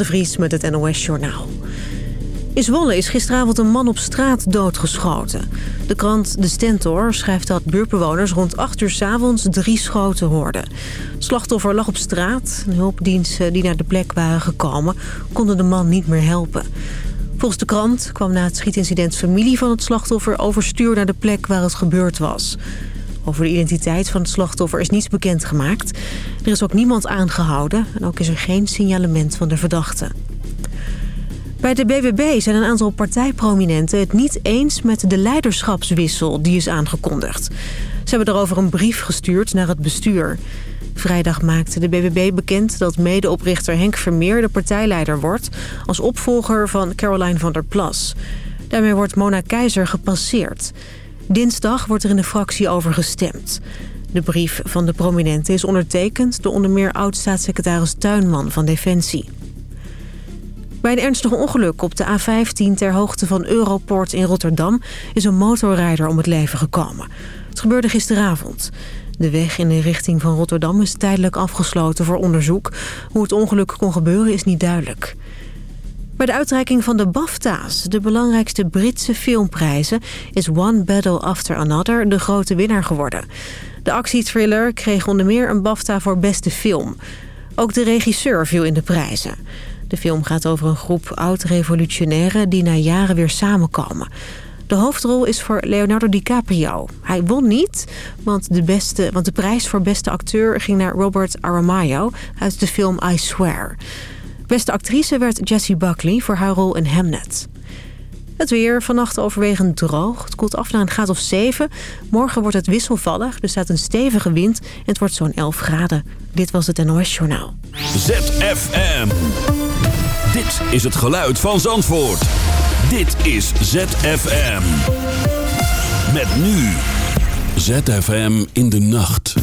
de Vries met het NOS Journaal. In Zwolle is gisteravond een man op straat doodgeschoten. De krant De Stentor schrijft dat buurtbewoners rond 8 uur s avonds drie schoten hoorden. Slachtoffer lag op straat. Hulpdiensten die naar de plek waren gekomen konden de man niet meer helpen. Volgens de krant kwam na het schietincident familie van het slachtoffer overstuur naar de plek waar het gebeurd was. Over de identiteit van het slachtoffer is niets bekendgemaakt. Er is ook niemand aangehouden en ook is er geen signalement van de verdachte. Bij de BBB zijn een aantal partijprominenten het niet eens met de leiderschapswissel die is aangekondigd. Ze hebben daarover een brief gestuurd naar het bestuur. Vrijdag maakte de BBB bekend dat medeoprichter Henk Vermeer de partijleider wordt... als opvolger van Caroline van der Plas. Daarmee wordt Mona Keizer gepasseerd. Dinsdag wordt er in de fractie over gestemd. De brief van de prominente is ondertekend door onder meer oud-staatssecretaris Tuinman van Defensie. Bij een ernstig ongeluk op de A15 ter hoogte van Europort in Rotterdam... is een motorrijder om het leven gekomen. Het gebeurde gisteravond. De weg in de richting van Rotterdam is tijdelijk afgesloten voor onderzoek. Hoe het ongeluk kon gebeuren is niet duidelijk. Bij de uitreiking van de BAFTA's, de belangrijkste Britse filmprijzen... is One Battle After Another de grote winnaar geworden. De actiethriller kreeg onder meer een BAFTA voor beste film. Ook de regisseur viel in de prijzen. De film gaat over een groep oud-revolutionairen die na jaren weer samenkomen. De hoofdrol is voor Leonardo DiCaprio. Hij won niet, want de, beste, want de prijs voor beste acteur ging naar Robert Aramayo uit de film I Swear. Beste actrice werd Jessie Buckley voor haar rol in Hamnet. Het weer, vannacht overwegend droog. Het koelt af naar een graad of 7. Morgen wordt het wisselvallig, er staat een stevige wind en het wordt zo'n 11 graden. Dit was het NOS Journaal. ZFM. Dit is het geluid van Zandvoort. Dit is ZFM. Met nu. ZFM in de nacht.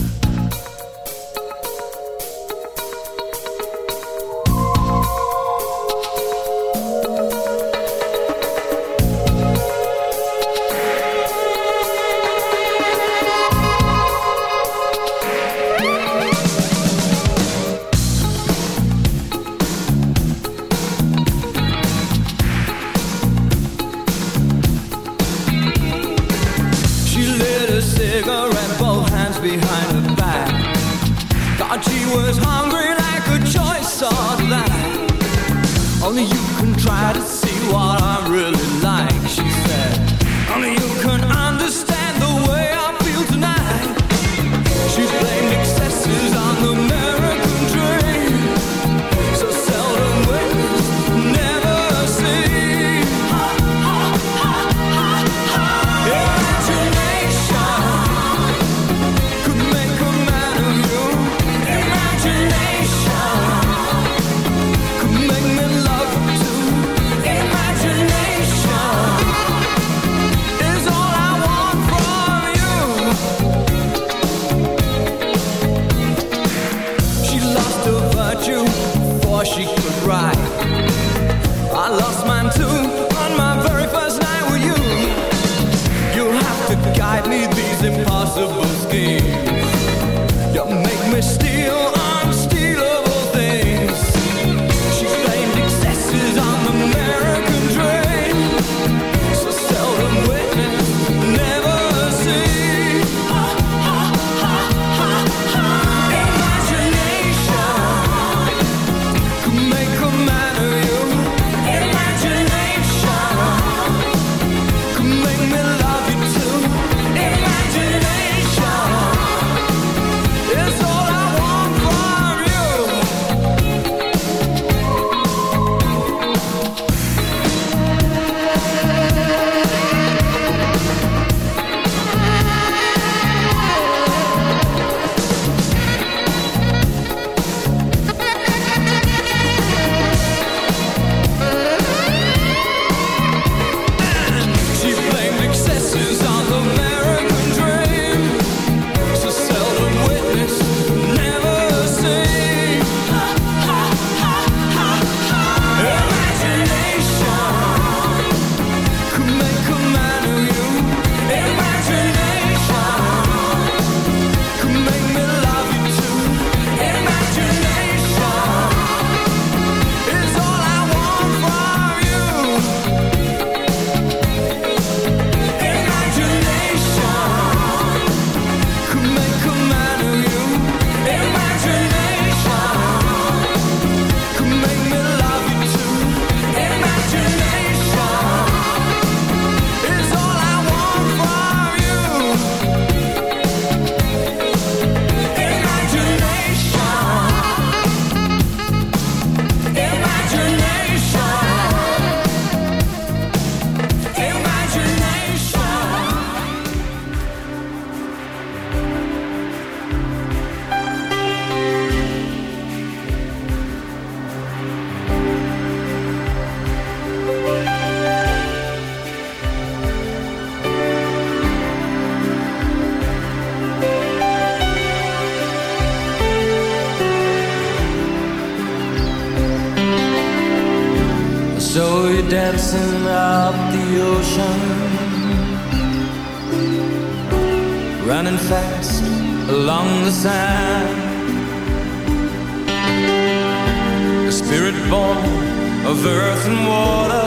The sand. A spirit born of earth and water,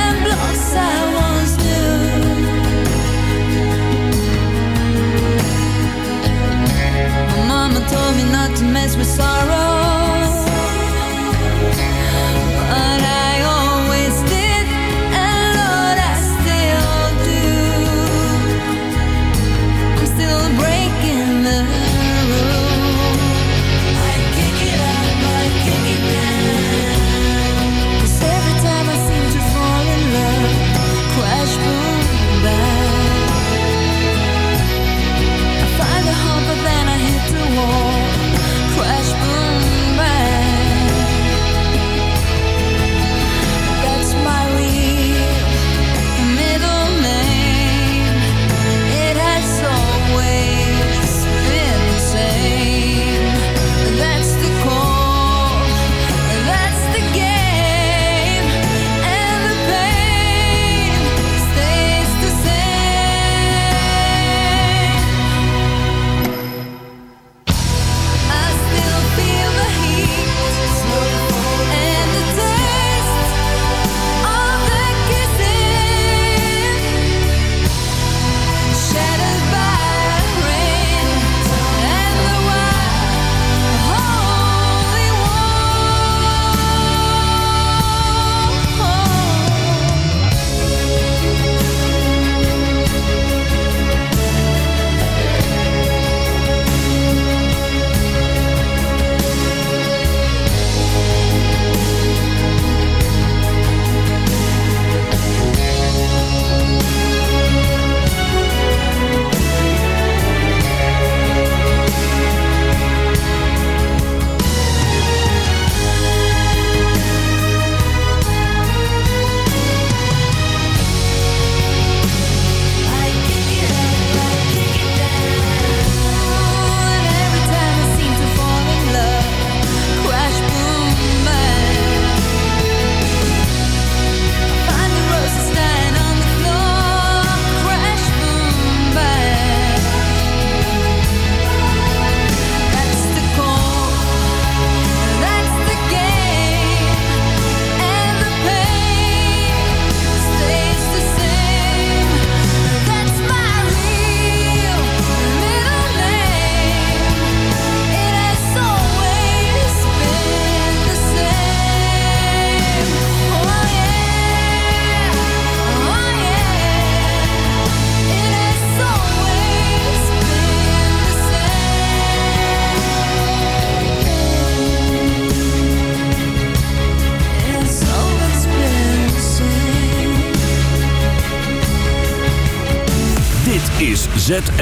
told me not to mess with sorrow.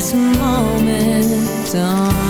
Dreams came true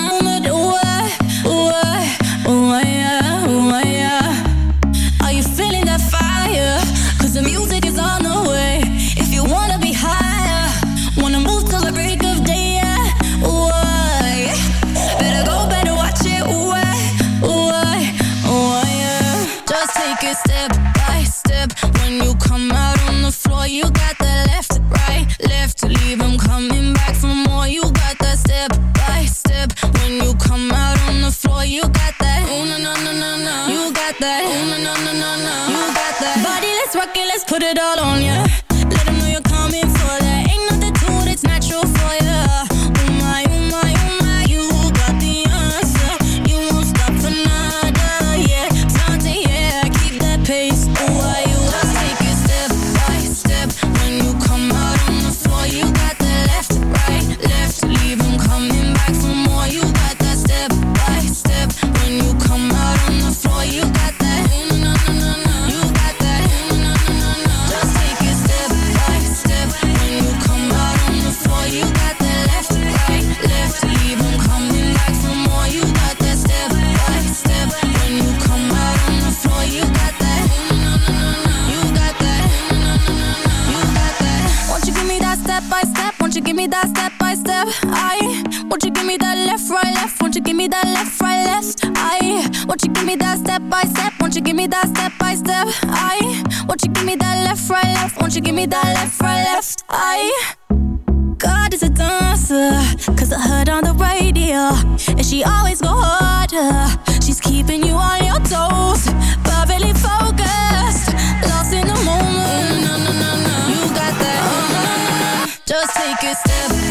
on ya. me that left, right, left. I. God is a dancer Cause I heard on the radio And she always go harder. She's keeping you on your toes Perfectly focused Lost in the moment. You got that uh-huh. Just take a step.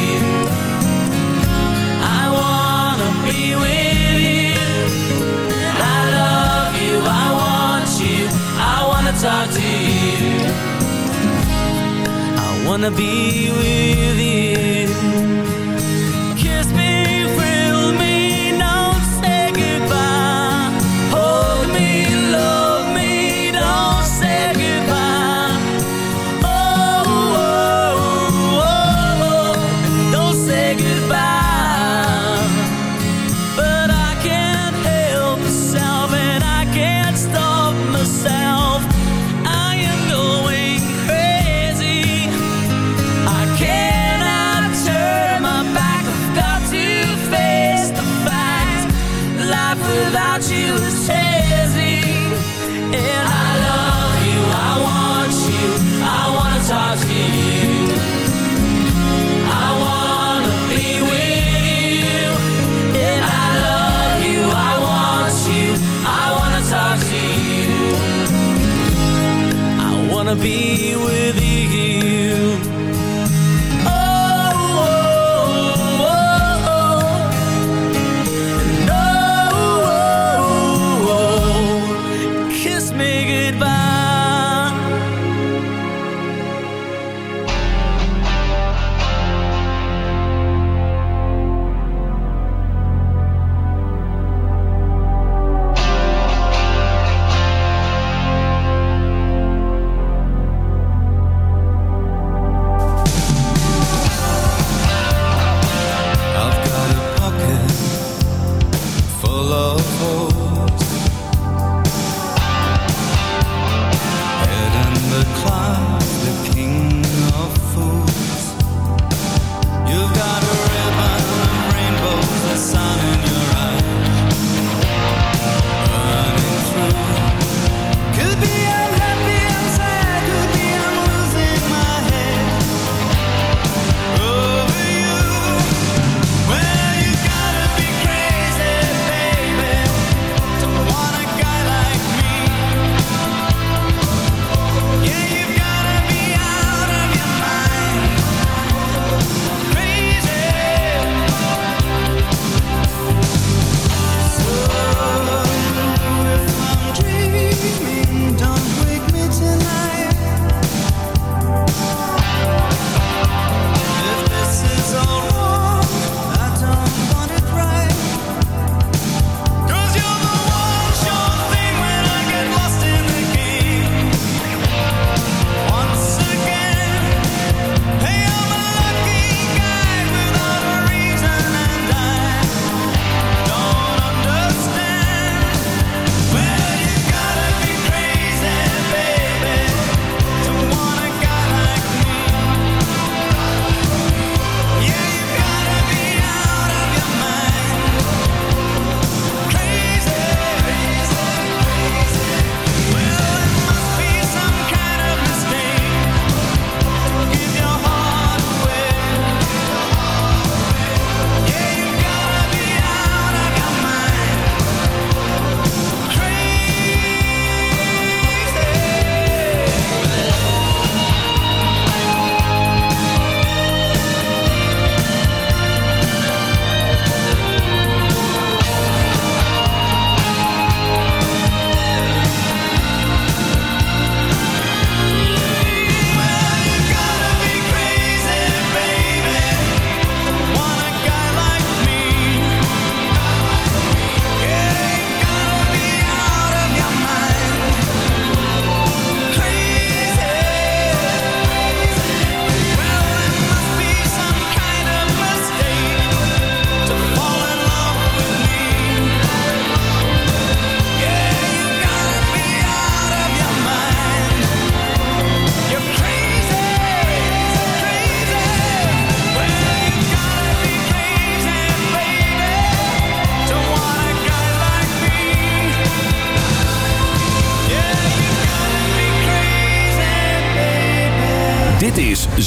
Wanna be with you.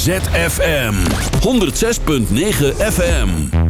ZFM 106.9 FM.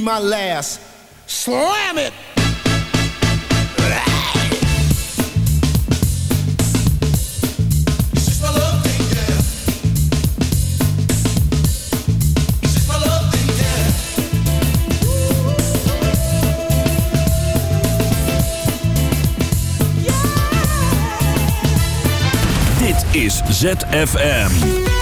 My last. Slam it! Dit is ZFM.